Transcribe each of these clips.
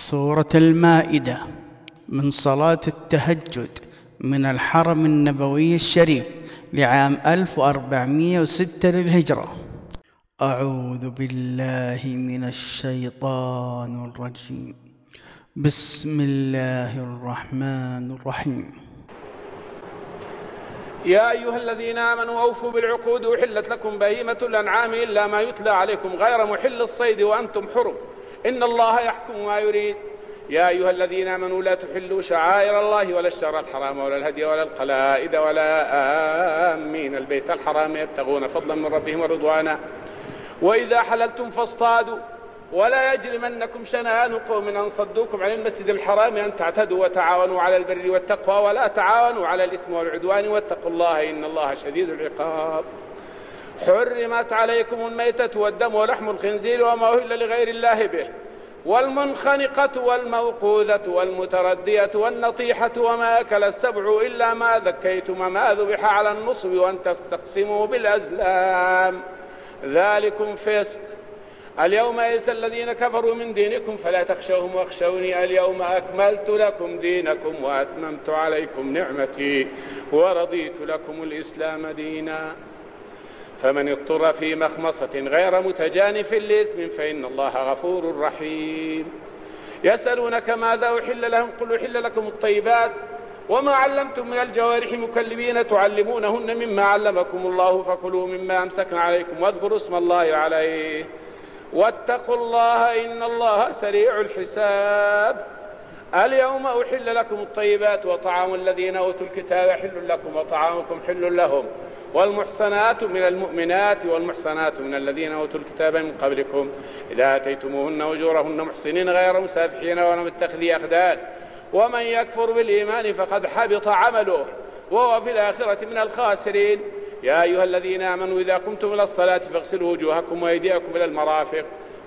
سورة المائدة من صلاة التهجد من الحرم النبوي الشريف لعام 1406 للهجرة. أعوذ بالله من الشيطان الرجيم. بسم الله الرحمن الرحيم. يا أيها الذين آمنوا أوفوا بالعقود أحلت لكم بهيمة الأنعام إلا ما يتلى عليكم غير محل الصيد وأنتم حرم. إن الله يحكم ما يريد. يا أيها الذين آمنوا لا تحلوا شعائر الله ولا الشهر الحرام ولا الهدي ولا القلائد ولا آمين. البيت الحرام يبتغون فضلا من ربهم ورضوانا. وإذا حللتم فاصطادوا. ولا يجرمنكم شنآن قوم أن صدوكم عن المسجد الحرام أن تعتدوا وتعاونوا على البر والتقوى ولا تعاونوا على الإثم والعدوان. واتقوا الله إن الله شديد العقاب. حرمت عليكم الميتة والدم ولحم الخنزير وما أهل لغير الله به. والمنخنقة والموقوذة والمتردية والنطيحة وما أكل السبع إلا ما ذكيتم وما ذبح على النصب وأن تستقسموا بالأزلام. ذلكم فسق. اليوم يئس الذين كفروا من دينكم فلا تخشوهم واخشوني اليوم أكملت لكم دينكم وأتممت عليكم نعمتي ورضيت لكم الإسلام دينا. فمن اضطر في مخمصة غير متجانف لإثم فإن الله غفور رحيم. يسألونك ماذا أحل لهم؟ قل أحل لكم الطيبات. وما علمتم من الجوارح مكلبين تعلمونهن مما علمكم الله فكلوا مما أمسكن عليكم واذكروا اسم الله عليه. واتقوا الله إن الله سريع الحساب. اليوم أحل لكم الطيبات وطعام الذين أوتوا الكتاب حل لكم وطعامكم حل لهم. والمحصنات من المؤمنات والمحصنات من الذين أوتوا الكتاب من قبلكم. إذا آتيتموهن أجورهن محسنين غير مسافحين ولا متخذي أخدان ومن يكفر بالإيمان فقد حبط عمله وهو في الآخرة من الخاسرين. يا أيها الذين آمنوا إذا قمتم إلى الصلاة فاغسلوا وجوهكم وأيديكم إلى المرافق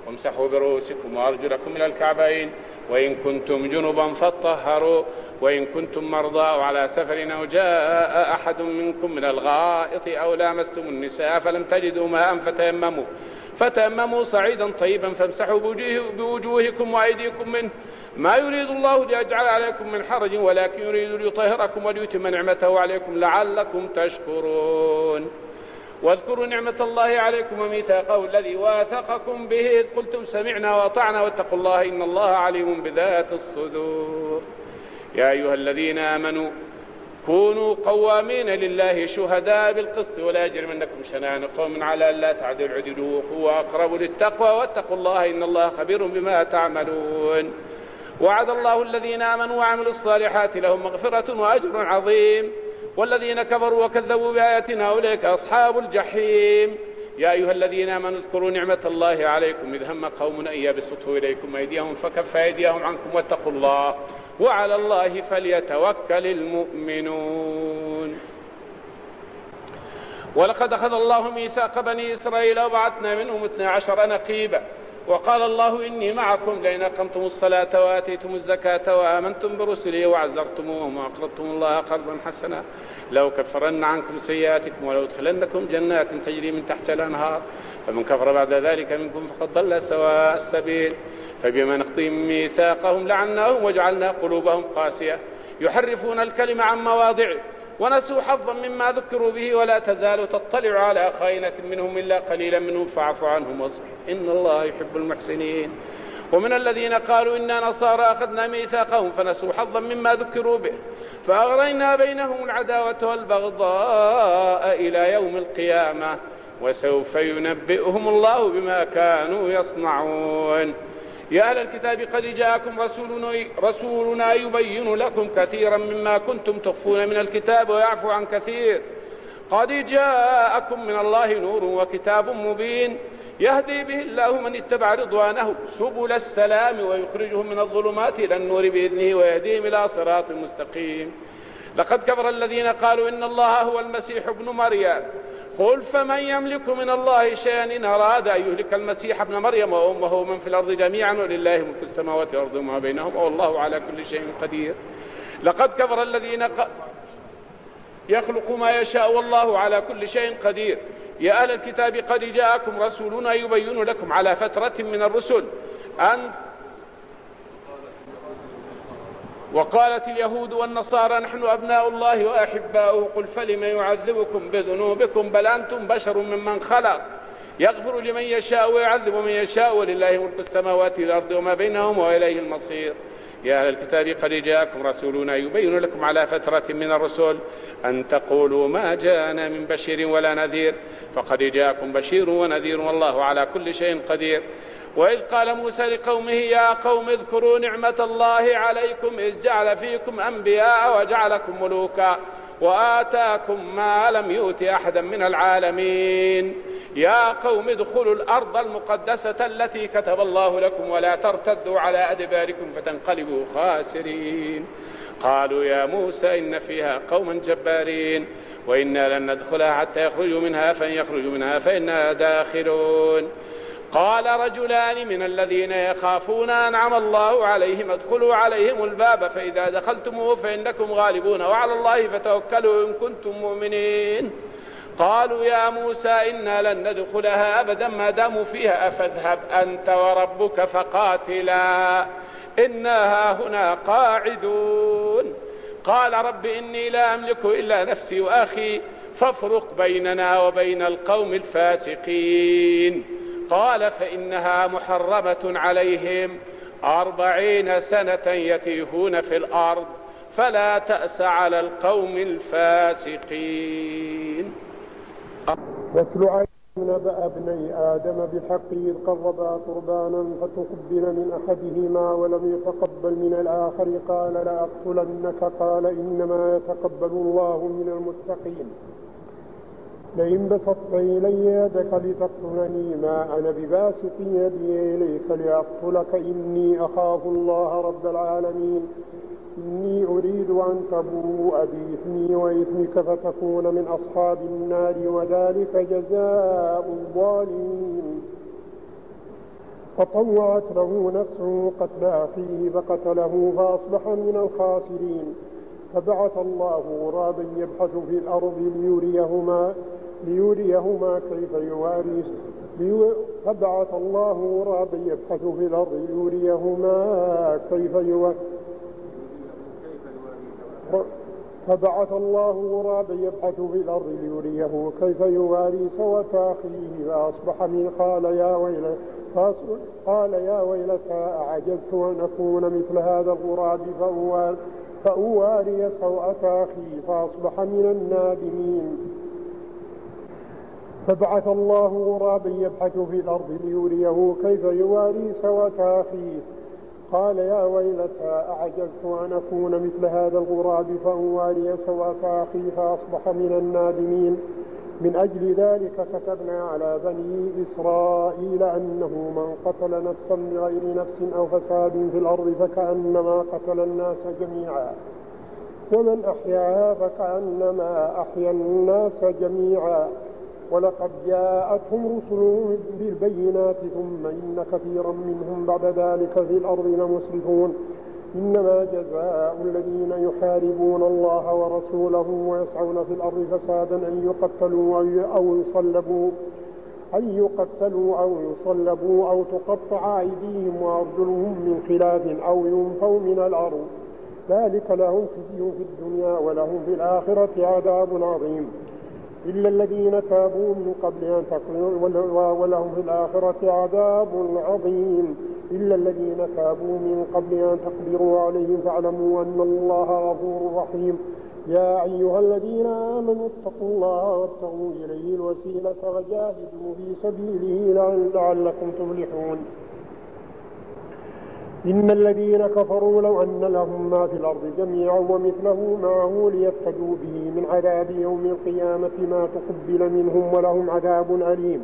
وامسحوا برؤوسكم وأرجلكم إلى الكعبين. وإن كنتم جنبا فاطهروا وإن كنتم مرضى على سفر أو جاء أحد منكم من الغائط أو لامستم النساء فلم تجدوا ماء فتيمموا. فتيمموا صعيدا طيبا فامسحوا بوجوهكم وأيديكم منه. ما يريد الله ليجعل عليكم من حرج ولكن يريد ليطهركم وليتم نعمته عليكم لعلكم تشكرون. واذكروا نعمة الله عليكم وميثاقه الذي واثقكم به. إذ قلتم سمعنا وأطعنا واتقوا الله إن الله عليم بذات الصدور. يا أيها الذين آمنوا كونوا قوامين لله شهداء بالقسط ولا يجرمنكم شنآن. قوم على ألا تعدلوا عدلوا هو أقرب للتقوى واتقوا الله إن الله خبير بما تعملون. وعد الله الذين آمنوا وعملوا الصالحات لهم مغفرة وأجر عظيم. والذين كفروا وكذبوا بآياتنا أولئك أصحاب الجحيم. يا أيها الذين آمنوا اذكروا نعمة الله عليكم إذ هم قوم أن يبسطوا إليكم أيديهم فكف أيديهم عنكم واتقوا الله. وعلى الله فليتوكل المؤمنون. ولقد أخذ الله ميثاق بني إسرائيل وبعثنا منهم اثنى عشر نقيبا. وقال الله إني معكم لئن أقمتم الصلاة وآتيتم الزكاة وآمنتم برسلي وعزرتموهم وأقرضتم الله قرضا حسنا. لو كفرن عنكم سيئاتكم ولو ادخلنكم جنات تجري من تحت الأنهار. فمن كفر بعد ذلك منكم فقد ضل سواء السبيل. فبما نقضيهم ميثاقهم لعناهم وجعلنا قلوبهم قاسية. يحرفون الكلم عن مواضعه ونسوا حظا مما ذكروا به ولا تزال تطلع على خائنة منهم إلا قليلا منهم فاعف عنهم واصبر إن الله يحب المحسنين. ومن الذين قالوا إنا نصارى أخذنا ميثاقهم فنسوا حظا مما ذكروا به. فأغرينا بينهم العداوة والبغضاء إلى يوم القيامة. وسوف ينبئهم الله بما كانوا يصنعون. يا أهل الكتاب قد جاءكم رسولنا, رسولنا يبين لكم كثيرا مما كنتم تخفون من الكتاب ويعفو عن كثير. قد جاءكم من الله نور وكتاب مبين. يهدي به الله من اتبع رضوانه سبل السلام ويخرجهم من الظلمات إلى النور بإذنه ويهديهم إلى صراط مستقيم. لقد كفر الذين قالوا إن الله هو المسيح ابن مريم. قل فمن يملك من الله شيئا إن أراد أن يهلك المسيح ابن مريم وأمه ومن في الأرض جميعا ولله ملك السماوات والأرض وما بينهما والله على كل شيء قدير لقد كفر الذين. يخلق ما يشاء والله على كل شيء قدير يا أهل الكتاب قد جاءكم رسولنا يبين لكم على فترة من الرسل أن وقالت اليهود والنصارى نحن أبناء الله وأحباؤه قل فلم يعذبكم بذنوبكم؟ بل أنتم بشر ممن خلق. يغفر لمن يشاء ويعذب من يشاء ولله ملك السماوات والأرض وما بينهم وإليه المصير. يا أهل الكتاب قد جاءكم رسولنا يبين لكم على فترة من الرسل أن تقولوا ما جاءنا من بشير ولا نذير. فقد جاءكم بشير ونذير والله على كل شيء قدير. وإذ قال موسى لقومه يا قوم اذكروا نعمة الله عليكم إذ جعل فيكم أنبياء وجعلكم ملوكا وآتاكم ما لم يؤت أحدا من العالمين. يا قوم ادخلوا الأرض المقدسة التي كتب الله لكم ولا ترتدوا على أدباركم فتنقلبوا خاسرين. قالوا يا موسى إن فيها قوما جبارين وإنا لن ندخلها حتى يخرجوا منها فإن يخرجوا منها فإنا داخلون. قال رجلان من الذين يخافون أنعم الله عليهم ادخلوا عليهم الباب فإذا دخلتموه فإنكم غالبون وعلى الله فتوكلوا إن كنتم مؤمنين. قالوا يا موسى إنا لن ندخلها أبدا ما داموا فيها أفاذهب أنت وربك فقاتلا. إنا هنا قاعدون. قال رب إني لا أملك إلا نفسي وأخي فافرق بيننا وبين القوم الفاسقين. قال فإنها محرمة عليهم. أربعين سنة يتيهون في الأرض فلا تأس على القوم الفاسقين. واتل عليهم نبأ ابني آدم بالحق إذ قربا قربانا فتقبل من أحدهما ولم يتقبل من الآخر قال لأقتلنك قال إنما يتقبل الله من المتقين. لئن بسطت إلي يدك لتقتلني ما أنا بباسط يدي إليك لأقتلك إني أخاف الله رب العالمين. إني أريد أن تبوء بإثمي وإثمك فتكون من أصحاب النار وذلك جزاء الظالمين. فطوعت له نفسه قتل أخيه فقتله فأصبح من الخاسرين. فبعث الله غرابا يبحث في الأرض ليريهما. ليريهما كيف يواري. فبعث الله غرابا يبحث في الأرض. ليريهما كيف يواري. فبعث الله غرابا يبحث في الأرض. ليريه كيف يواري. سوى أخيه فأصبح من قال يا ويلة قال يا ويلتى أعجزت أن أكون مثل هذا الغراب فأواري, سوءة أخي فأصبح من النادمين. فبعث الله غرابا يبحث في الأرض ليريه كيف يواري سوءة أخيه قال يا ويلتى أعجزت أن أكون مثل هذا الغراب فأواري سواك أخي فأصبح من النادمين. من أجل ذلك كتبنا على بني إسرائيل أنه من قتل نفسا بغير نفس أو فساد في الأرض فكأنما قتل الناس جميعا. ومن أحياها فكأنما أحيا الناس جميعا. ولقد جاءتهم رسلهم بالبينات ثم إن كثيرا منهم بعد ذلك في الأرض لمسرفون. إنما جزاء الذين يحاربون الله ورسوله ويسعون في الأرض فسادا أن يقتلوا أو يصلبوا أن يقتلوا أو يصلبوا أو تقطع أيديهم وأرجلهم من خلاف أو ينفوا من الأرض. ذلك لهم خزي في الدنيا ولهم في الآخرة عذاب عظيم. إلا الذين تابوا من قبل أن تقدروا ولهم في الآخرة عذاب عظيم. إلا الذين تابوا من قبل أن تقدروا عليهم فاعلموا أن الله غفور رحيم. يا أيها الذين آمنوا اتقوا الله وابتغوا إليه الوسيلة وجاهدوا في سبيله لعلكم تفلحون. إن الذين كفروا لو أن لهم ما في الأرض جميعا ومثله معه ليفتدوا به من عذاب يوم القيامة ما تقبل منهم ولهم عذاب أليم.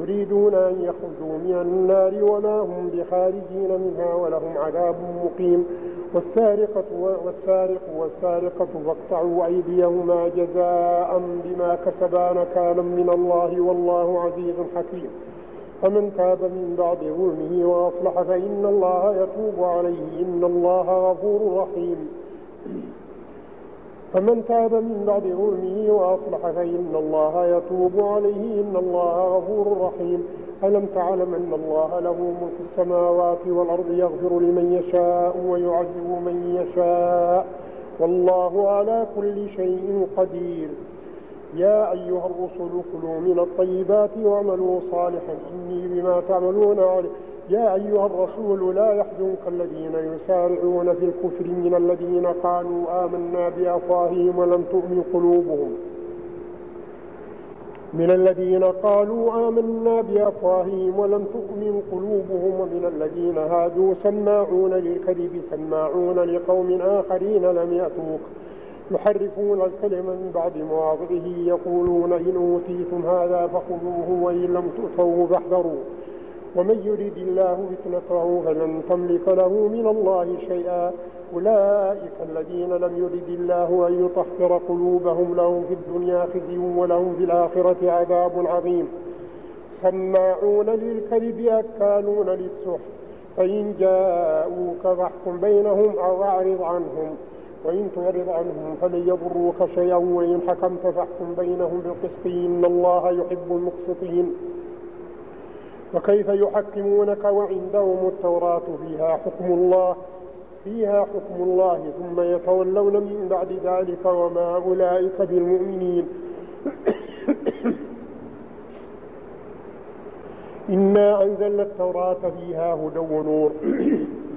يريدون أن يخرجوا من النار وما هم بخارجين منها ولهم عذاب مقيم. والسارقة والسارق والسارقة فاقطعوا أيديهما جزاء بما كسبا نكالا من الله والله عزيز حكيم. فمن تاب من بعد ظلمه وأصلح فإن الله يتوب عليه. إن الله غفور رحيم. فمن تاب من بعد ظلمه وأصلح فإن الله يتوب عليه. إن الله غفور رحيم. ألم تعلم أن الله له ملك السماوات والأرض يغفر لمن يشاء ويعذب من يشاء. والله على كل شيء قدير. يا أيها الرسل كلوا من الطيبات واعملوا صالحا. إني بما تعملون عليم. يا أيها الرسول لا يحزنك الذين يسارعون في الكفر من الذين قالوا آمنا بأفواههم ولم تؤمن قلوبهم. من الذين قالوا آمنا بأفواههم ولم تؤمن قلوبهم ومن الذين هادوا سماعون للكذب سماعون لقوم آخرين لم يأتوك. يحرفون الكلم من بعد مواضعه يقولون إن أوتيتم هذا فخذوه وإن لم تؤتوه فاحذروا. ومن يريد الله فتنته فلن تملك له من الله شيئا. أولئك الذين لم يرد الله أن يطهر قلوبهم لهم في الدنيا خزي ولهم في الآخرة عذاب عظيم. سماعون للكذب أكالون للسحت فإن جاءوك فاحكم بينهم أو أعرض عنهم. وإن تعرض عنهم فلن يضروك شيئا وإن حكمت فاحكم بينهم بالقسط إن الله يحب المقسطين. وكيف يحكمونك وعندهم التوراة؟ فيها حكم الله فيها حكم الله ثم يتولون من بعد ذلك وما أولئك بالمؤمنين. إنا أنزلنا التوراة فيها هدى ونور.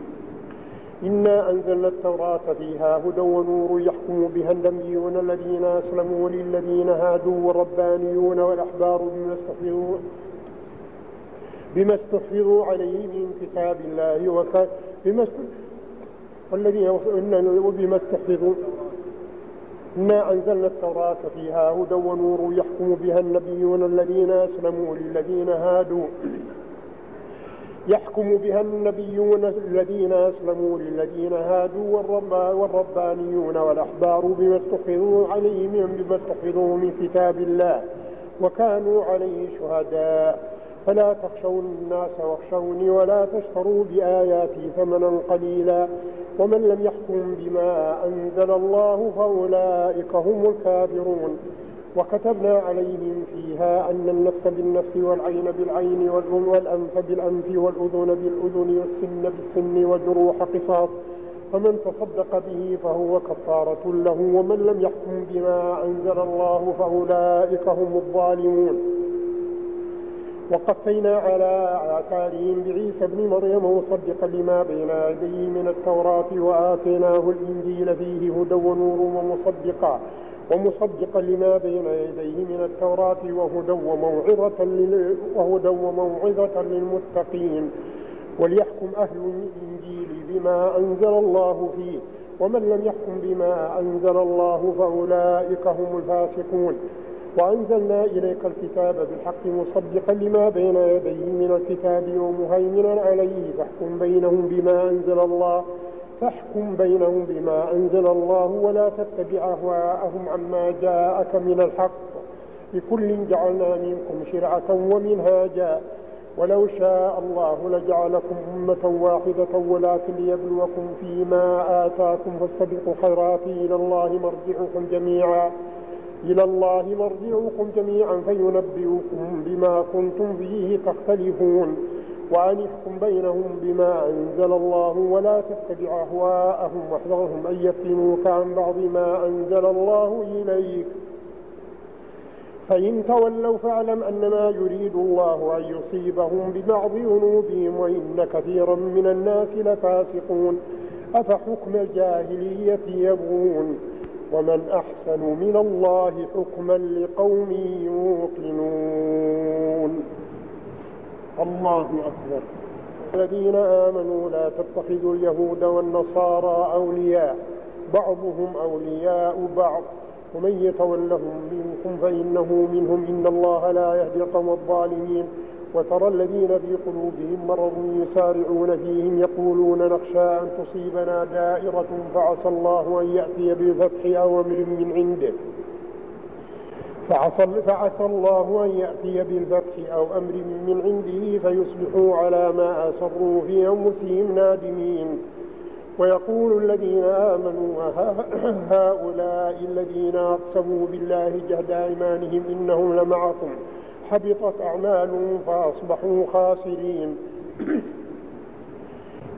إنا أنزلنا التوراة فيها هدى ونور يحكم بها النبيون الذين أسلموا للذين هادوا والربانيون والأحبار بما استحفظوا بما استحفظوا عليه من كتاب الله وكان بما والذين وبما استحفظوا إنا أنزلنا التوراة فيها هدى ونور يحكم بها النبيون الذين أسلموا للذين هادوا يحكم بها النبيون الذين أسلموا للذين هادوا والربانيون والأحبار بما استحفظوا عليه بما استحفظوا من كتاب الله وكانوا عليه شهداء. فلا تخشوا الناس واخشوني ولا تشتروا بآياتي ثمنا قليلا. ومن لم يحكم بما أنزل الله فأولئك هم الكافرون. وكتبنا عليهم فيها أن النفس بالنفس والعين بالعين والأنف بالأنف والأذن بالأذن والسن بالسن والجروح قصاص. فمن تصدق به فهو كفارة له ومن لم يحكم بما أنزل الله فأولئك هم الظالمون. وقفينا على آثارهم بعيسى ابن مريم مصدقا لما بين يديه من التوراة وآتيناه الإنجيل فيه هدى ونور ومصدقا. ومصدقا لما بين يديه من التوراة وهدى وموعظة وهدى وموعظة للمتقين. وليحكم أهل الإنجيل بما أنزل الله فيه ومن لم يحكم بما أنزل الله فأولئك هم الفاسقون. وأنزلنا إليك الكتاب بالحق مصدقا لما بين يديه من الكتاب ومهيمنا عليه فاحكم بينهم بما أنزل الله. فاحكم بينهم بما أنزل الله ولا تتبع أهواءهم عما جاءك من الحق. لكل جعلنا منكم شرعة ومنهاجا. ولو شاء الله لجعلكم أمة واحدة ولكن ليبلوكم فيما آتاكم فاستبقوا خيرات إلى الله مرجعكم جميعا. إلى الله مرجعكم جميعا فينبئكم بما كنتم فيه تختلفون. وأن يحكم بينهم بما أنزل الله ولا تتبع أهواءهم واحذرهم أن يفتنوك عن بعض ما أنزل الله إليك. فإن تولوا فاعلم أنما يريد الله أن يصيبهم ببعض ذنوبهم وإن كثيرا من الناس لفاسقون. أفحكم الجاهلية يبغون؟ ومن أحسن من الله حكما لقوم يوقنون. الله أكبر. الذين آمنوا لا تتخذوا اليهود والنصارى أولياء. بعضهم أولياء بعض. ومن يتولهم منكم فإنه منهم. إن الله لا يهدي القوم الظالمين. وترى الذين في قلوبهم مرض يسارعون فيهم يقولون نخشى أن تصيبنا دائرة فعسى الله أن يأتي بالفتح أو أمر من عنده. فعسى, فعسى الله أن يأتي بالفتح أو أمر من عنده فيصبحوا على ما أسروا في أنفسهم نادمين. ويقول الذين آمنوا هؤلاء الذين أقسموا بالله جهد أيمانهم إنهم لمعكم حبطت أعمالهم فأصبحوا خاسرين.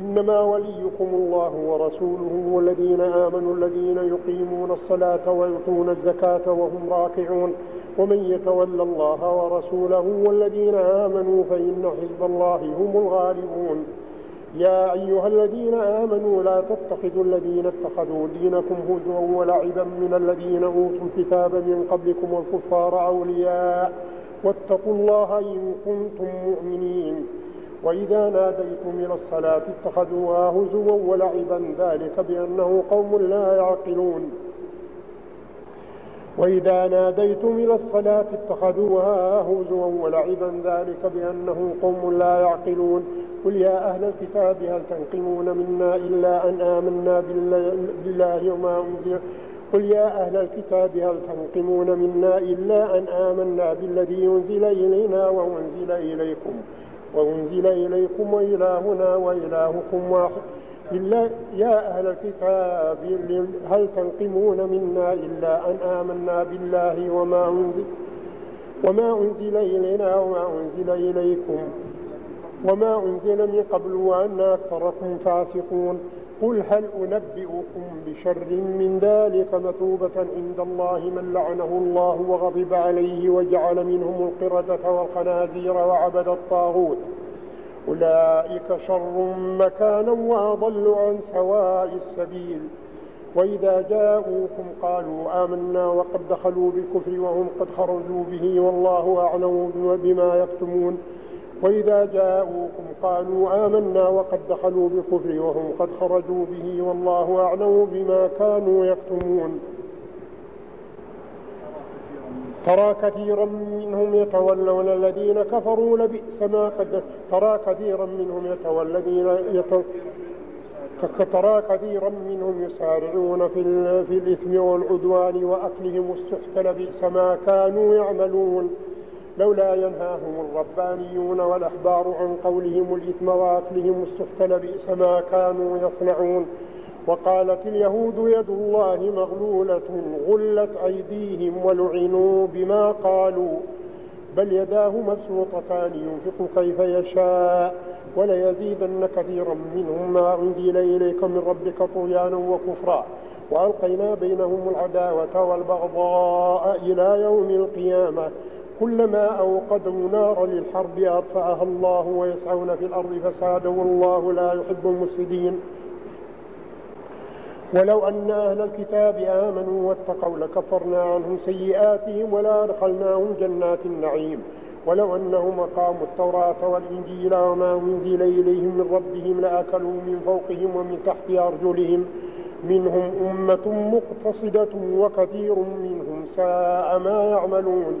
إنما وليكم الله ورسوله والذين آمنوا الذين يقيمون الصلاة ويؤتون الزكاة وهم راكعون. ومن يتولى الله ورسوله والذين آمنوا فإن حزب الله هم الغالبون. يا أيها الذين آمنوا لا تتخذوا الذين اتخذوا دينكم هزوا ولعبا من الذين أوتوا الكتاب من قبلكم والكفار أولياء. واتقوا الله إن كنتم مؤمنين. وإذا ناديتم إلى الصلاة اتخذوها هزوا ولعبا ذلك بأنه قوم لا يعقلون. وإذا ناديتم إلى الصلاة اتخذوها هزوا ولعبا ذلك بأنه قوم لا يعقلون. قل يا أهل الكتاب هل تنقمون منا إلا أن آمنا بالله وما أنزل؟ قل يا أهل الكتاب هل تنقمون منا إلا أن آمنا بالذي أنزل إلينا وأنزل إليكم؟ وأنزل إليكم وإلهنا وإلهكم واحد. إلا يا أهل الكتاب هل تنقمون منا إلا أن آمنا بالله وما أنزل وما أنزل إلينا وما أنزل إليكم. وما أنزل من قبل وأن أكثركم فاسقون. قل هل أنبئكم بشر من ذلك مثوبة عند الله من لعنه الله وغضب عليه وجعل منهم القردة والخنازير وعبد الطاغوت. أولئك شر مكانا وأضل عن سواء السبيل. وإذا جاءوكم قالوا آمنا وقد دخلوا بالكفر وهم قد خرجوا به والله أعلم بما يكتمون. وإذا جاءوكم قالوا آمنا وقد دخلوا بالكفر وهم قد خرجوا به والله أعلم بما كانوا يكتمون. ترى كثيرا منهم يتولون الذين كفروا لبئس ما قد ترى كثيرا منهم يتولون ترى كثيرا منهم يسارعون في, في الإثم والعدوان وأكلهم السحت لبئس ما كانوا يعملون. لولا ينهاهم الربانيون والأحبار عن قولهم الإثم وأكلهم السحت لبئس ما كانوا يصنعون. وقالت اليهود يد الله مغلولة غلت أيديهم ولعنوا بما قالوا. بل يداه مبسوطتان ينفق كيف يشاء. وليزيدن كثيرا منهم ما أنزل إليك من ربك طغيانا وكفرا. وألقينا بينهم العداوة والبغضاء إلى يوم القيامة. كلما أوقدوا نارا للحرب أطفأها الله ويسعون في الأرض فسادا والله لا يحب المفسدين. ولو أن أهل الكتاب آمنوا واتقوا لكفرنا عنهم سيئاتهم ولا أدخلناهم جنات النعيم. ولو أنهم أقاموا التوراة والإنجيل وما أنزل إليهم من ربهم لأكلوا من فوقهم ومن تحت أرجلهم. منهم أمة مقتصدة وكثير منهم ساء ما يعملون.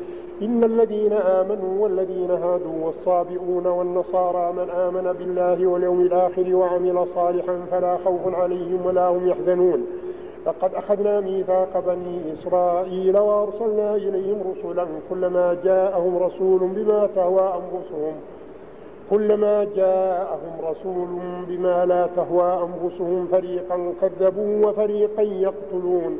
إن الذين آمنوا والذين هادوا والصابئون والنصارى من آمن بالله واليوم الآخر وعمل صالحا فلا خوف عليهم ولا هم يحزنون. لقد أخذنا ميثاق بني إسرائيل وأرسلنا إليهم رسلا كلما جاءهم رسول بما تهوى أنفسهم كلما جاءهم رسول بما لا تهوى أنفسهم فريقا كذبوا وفريقا يقتلون.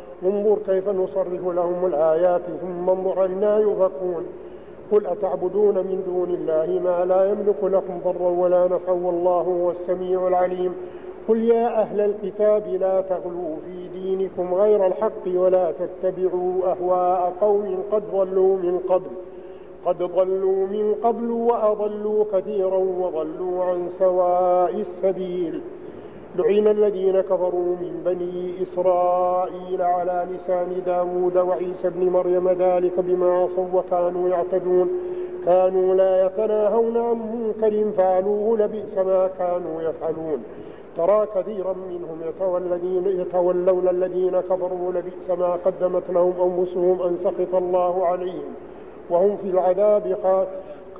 انظر كيف نصرف لهم الآيات ثم انظر أنا يفكون قل أتعبدون من دون الله ما لا يملك لكم ضرا ولا نفعا والله هو السميع العليم. قل يا أهل الكتاب لا تغلوا في دينكم غير الحق ولا تتبعوا أهواء قوم قد ضلوا من قبل. قد ضلوا من قبل وأضلوا كثيرا وضلوا عن سواء السبيل. لعن الذين كفروا من بني إسرائيل على لسان داود وعيسى بن مريم ذلك بما عصوا وكانوا يعتدون. كانوا لا يتناهون عن منكر فعلوه لبئس ما كانوا يفعلون. ترى كثيرا منهم يتولون, يتولون الذين كفروا لبئس ما قدمت لهم أنفسهم أن سخط الله عليهم. وهم في العذاب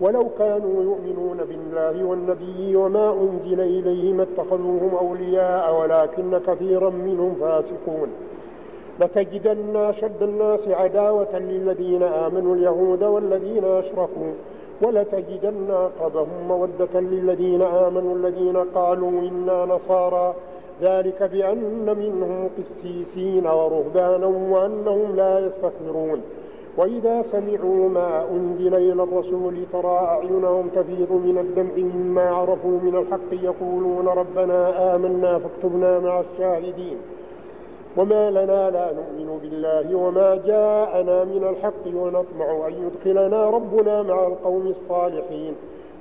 ولو كانوا يؤمنون بالله والنبي وما أنزل إليه ما اتخذوهم أولياء ولكن كثيرا منهم فاسقون. لتجدن أشد الناس عداوة للذين آمنوا اليهود والذين أشركوا. ولتجدن أقربهم مودة للذين آمنوا الذين قالوا إنا نصارى. ذلك بأن منهم قسيسين ورهبانا وأنهم لا يستكبرون. وإذا سمعوا ما أنزل إلى الرسول ترى أعينهم تفيض من الدمع مما عرفوا من الحق يقولون ربنا آمنا فاكتبنا مع الشاهدين. وما لنا لا نؤمن بالله وما جاءنا من الحق ونطمع أن يدخلنا ربنا مع القوم الصالحين.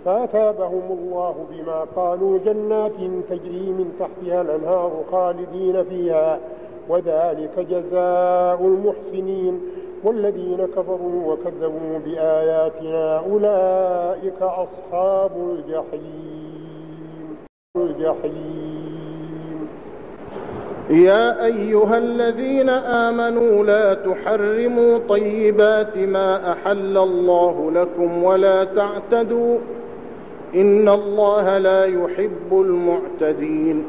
فأثابهم الله بما قالوا جنات تجري من تحتها الأنهار خالدين فيها. وذلك جزاء المحسنين. والذين كفروا وكذبوا بآياتنا أولئك أصحاب الجحيم. الجحيم يا أيها الذين آمنوا لا تحرموا طيبات ما أحل الله لكم ولا تعتدوا. إن الله لا يحب المعتدين.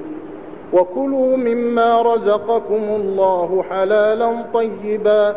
وكلوا مما رزقكم الله حلالا طيبا.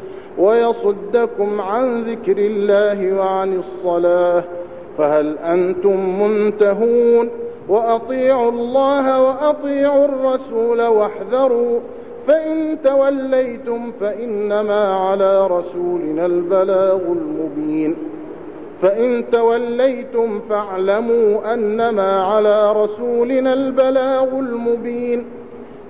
ويصدكم عن ذكر الله وعن الصلاة. فهل أنتم منتهون؟ وأطيعوا الله وأطيعوا الرسول واحذروا. فإن توليتم فإنما على رسولنا البلاغ المبين. فإن توليتم فاعلموا أنما على رسولنا البلاغ المبين.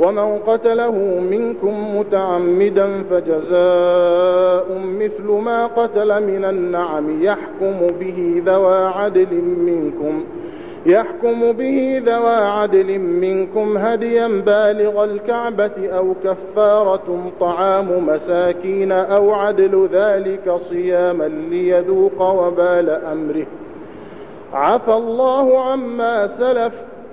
ومن قتله منكم متعمدا فجزاء مثل ما قتل من النعم يحكم به ذوى عدل منكم يحكم به ذوى عدل منكم هديا بالغ الكعبة أو كفارة طعام مساكين أو عدل ذلك صياما ليذوق وبال أمره. عفى الله عما سلف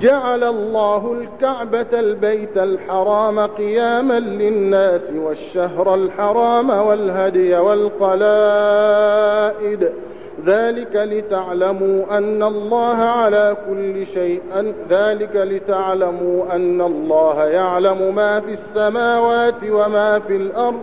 جعل الله الكعبة البيت الحرام قياما للناس والشهر الحرام والهدي والقلائد. ذلك لتعلموا أن الله على كل شيء ذلك لتعلموا أن الله يعلم ما في السماوات وما في الأرض.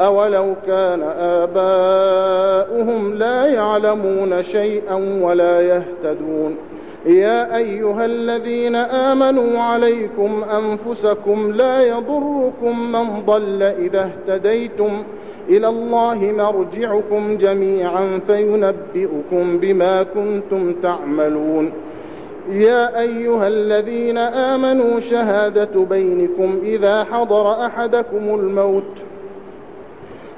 أولو كان آباؤهم لا يعلمون شيئا ولا يهتدون. يا أيها الذين آمنوا عليكم أنفسكم لا يضركم من ضل إذا اهتديتم. إلى الله مرجعكم جميعا فينبئكم بما كنتم تعملون. يا أيها الذين آمنوا شهادة بينكم إذا حضر أحدكم الموت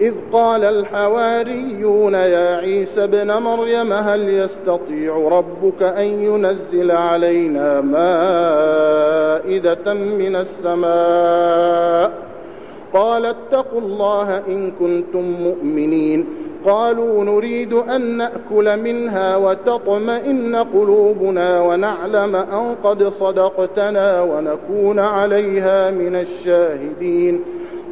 إذ قال الحواريون يا عيسى ابن مريم هل يستطيع ربك أن ينزل علينا مائدة من السماء؟ قال اتقوا الله إن كنتم مؤمنين. قالوا نريد أن نأكل منها وتطمئن قلوبنا ونعلم أن قد صدقتنا ونكون عليها من الشاهدين.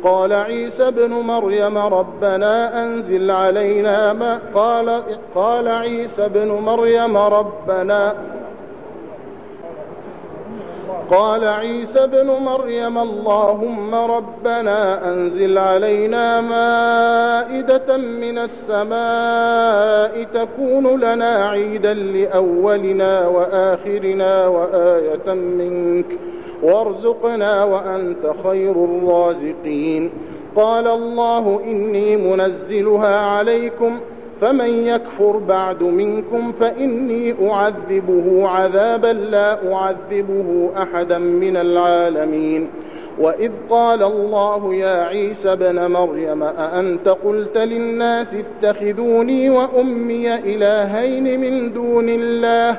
قال عيسى ابن مريم ربنا أنزل علينا ما قال قال عيسى ابن مريم ربنا قال عيسى ابن مريم اللهم ربنا أنزل علينا مائدة من السماء تكون لنا عيدا لأولنا وآخرنا وآية منك وارزقنا وأنت خير الرازقين. قال الله إني منزلها عليكم فمن يكفر بعد منكم فإني أعذبه عذابا لا أعذبه أحدا من العالمين. وإذ قال الله يا عيسى ابن مريم أأنت قلت للناس اتخذوني وأمي إلهين من دون الله؟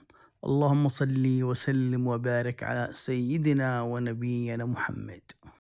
اللهم صل وسلم وبارك على سيدنا ونبينا محمد.